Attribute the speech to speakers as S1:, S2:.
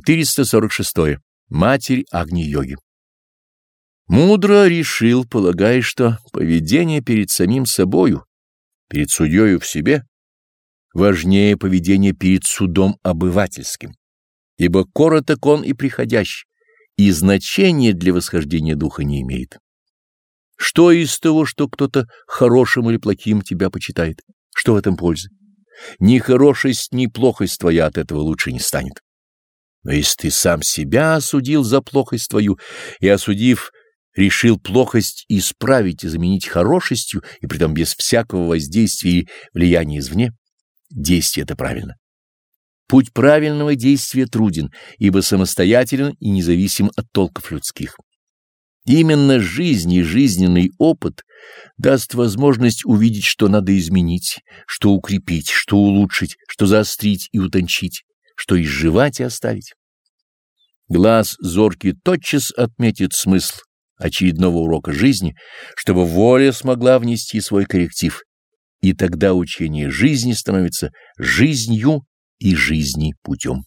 S1: 446. Матерь Агни-йоги. Мудро решил, полагая, что поведение перед самим собою, перед судьёю в себе, важнее поведения перед судом обывательским, ибо короток он и приходящий, и значения для восхождения духа не имеет. Что из того, что кто-то хорошим или плохим тебя почитает? Что в этом пользы? Ни хорошесть, ни плохость твоя от этого лучше не станет. Но если ты сам себя осудил за плохость твою и, осудив, решил плохость исправить и заменить хорошестью, и притом без всякого воздействия и влияния извне, действие это правильно. Путь правильного действия труден, ибо самостоятелен и независим от толков людских. Именно жизнь и жизненный опыт даст возможность увидеть, что надо изменить, что укрепить, что улучшить, что заострить и утончить что изживать и оставить. Глаз зоркий тотчас отметит смысл очередного урока жизни, чтобы воля смогла внести свой корректив, и тогда учение жизни становится жизнью и жизни путем.